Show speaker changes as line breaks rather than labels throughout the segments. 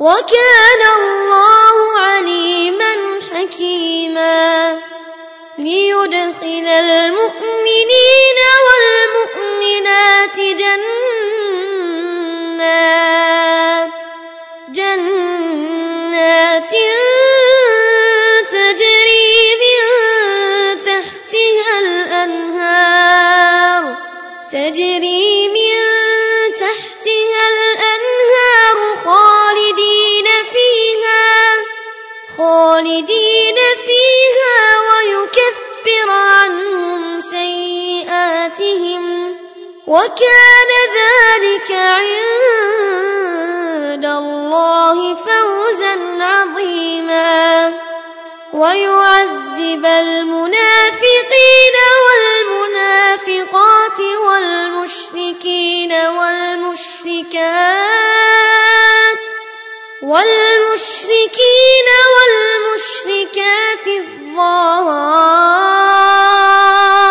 وكان الله عليما حكيما ليدخل المؤمنين وال وكان ذلك عند الله فوزا عظيما ويعذب المنافقين والمنافقات والمشركين والمشركات والمشركين والمشركات الظالمين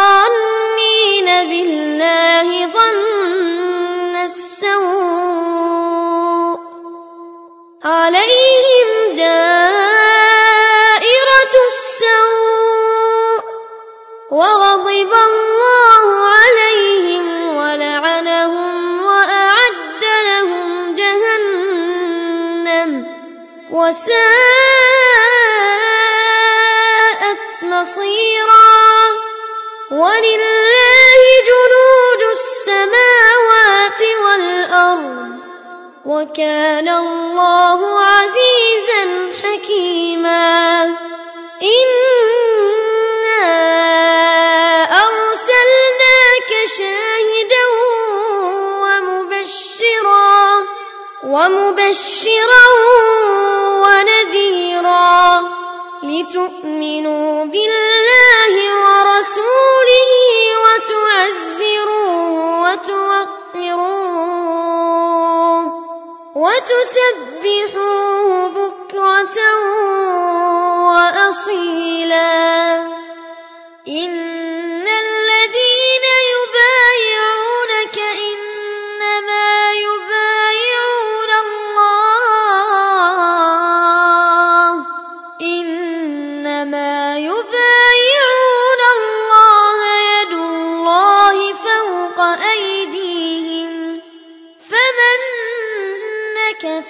وساءت مصيرا ولله جنود السماوات والأرض وكان ومبشرا ونذيرا لتؤمنوا بالله ورسوله وتعزروه وتوقروه وتسبحوه بكرة وأصيلا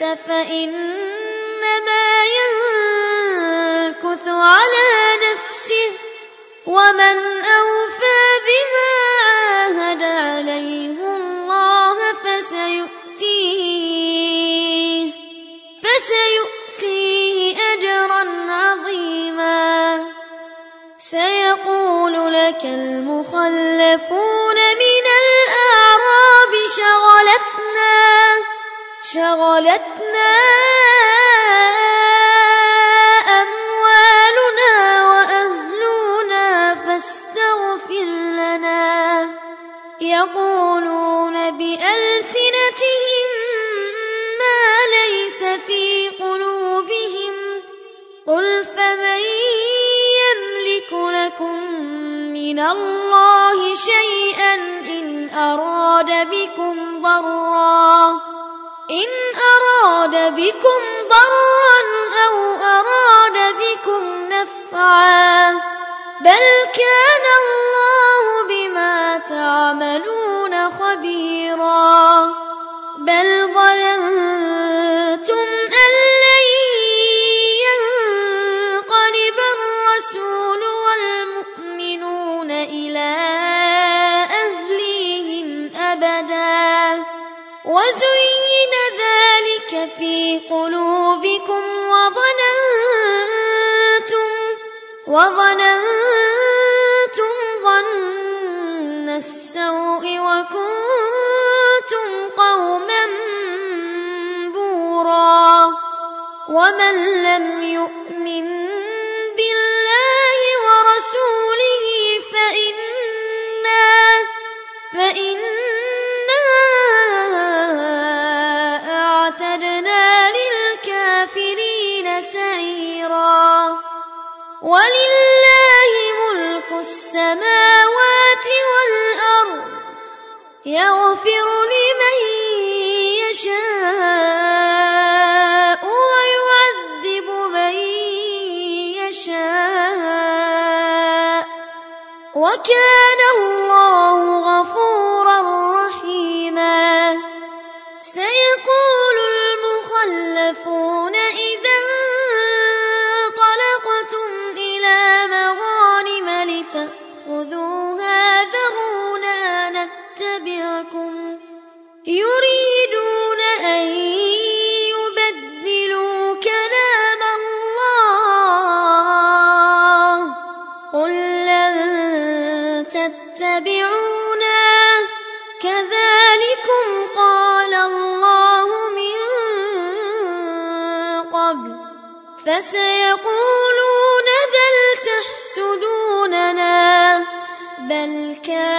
النَّاسَ فَإِنَّمَا يَنكُثُ عَلَى نَفْسِهِ وَمَنْ أَوْفَىٰ بِمَا عَاهَدَ عَلَيْهِ اللَّهَ فَسَيُؤْتِيهِ فَسَيُؤْتِيهِ أَجْرًا عَظِيمًا سَيَقُولُ لَكَ الْمُخَلَّفُونَ مِنَ الْأَعْرَابِ شَغَلًا شغلتنا أموالنا وأهلنا فاستغفر لنا يقولون بألسنتهم ما ليس في قلوبهم قل فمن يملك لكم من الله شيئا إن أراد بكم ضرًّا إن أراد بكم ضرا أو أراد بكم نفعا بل كان الله بما تعملون خبيرا بل قلوبكم وظننتم وظننتم ظن السوء وكنتم قوما بورا ومن لم يؤمن وكان الله غفورا رحيما سيقول المخلفون فسيقولون بل تحسدوننا بل كان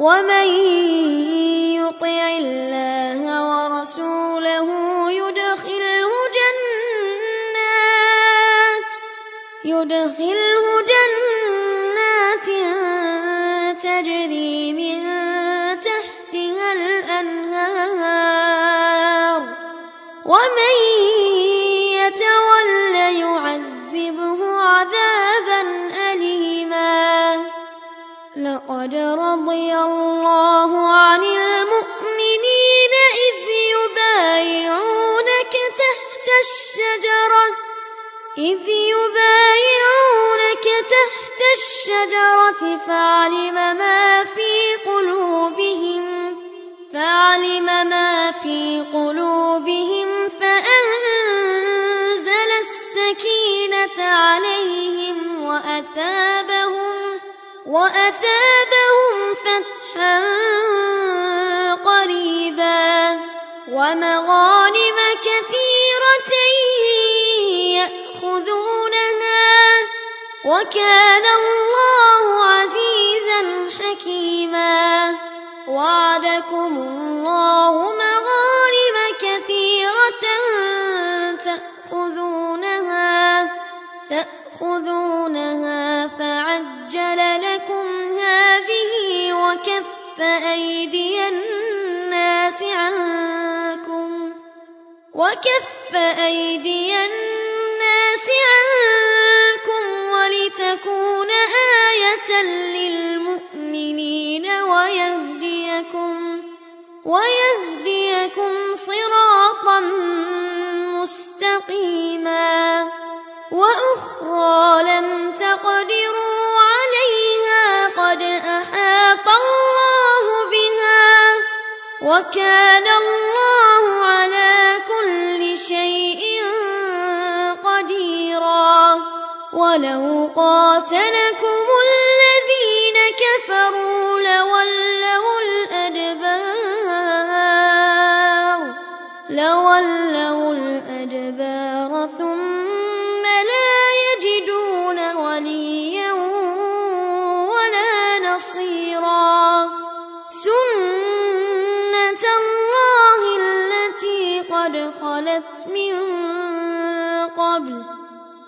ومن يطع الله إذ يبايعونك تحت الشجرة فعلم ما في قلوبهم فعلم ما في قلوبهم فأنزل السكينة عليهم وأثابهم وأثابهم فتحا قريبا ومغانم كثيرة وكان الله عزيزا حكيما وعدكم الله مغارم كثيرة تأخذونها تأخذونها فعجل لكم هذه وكف أيدي الناس عنكم وكف أيدي الناس لتكون آية للمؤمنين ويهديكم ويهديكم صراطا مستقيما وأخرى لم تقدروا عليها قد أحاط الله بها وكان الله ولو قاتلكم الذين كفروا لولوا الأدبار لولوا الأدبار ثم لا يجدون وليا ولا نصيرا سنة الله التي قد خلت من قبل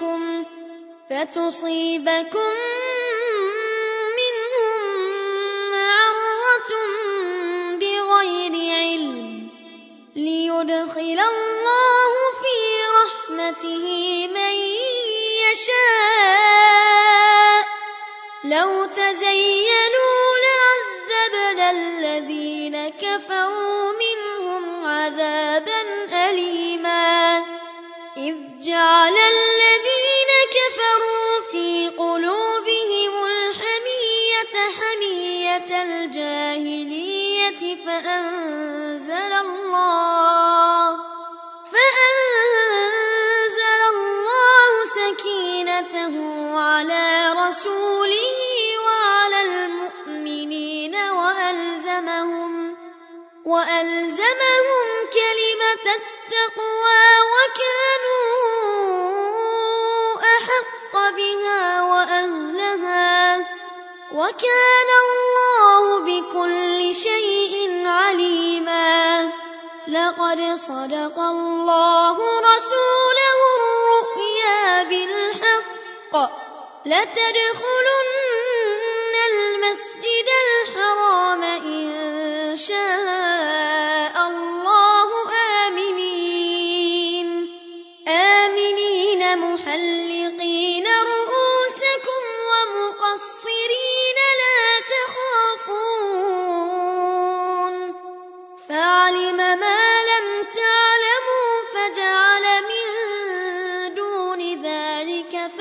فتصيبكم فتصيبكم منهم معرة بغير علم ليدخل الله في رحمته من يشاء لو تزينوا لعذبنا الذين كفروا منهم عذابا أليما إذ جعل نعمته على رسوله وعلى المؤمنين وألزمهم وألزمهم كلمة التقوى وكانوا أحق بها وأهلها وكان الله بكل شيء عليما لقد صدق الله رسوله الحق لتدخلن المسجد الحرام إن شاء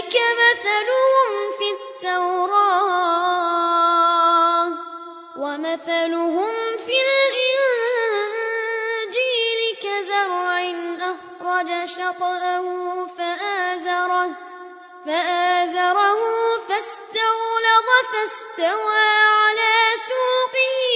ذلك مثلهم في التوراة ومثلهم في الإنجيل كزرع أخرج شطأه فآزره فآزره فاستغلظ فاستوى على سوقه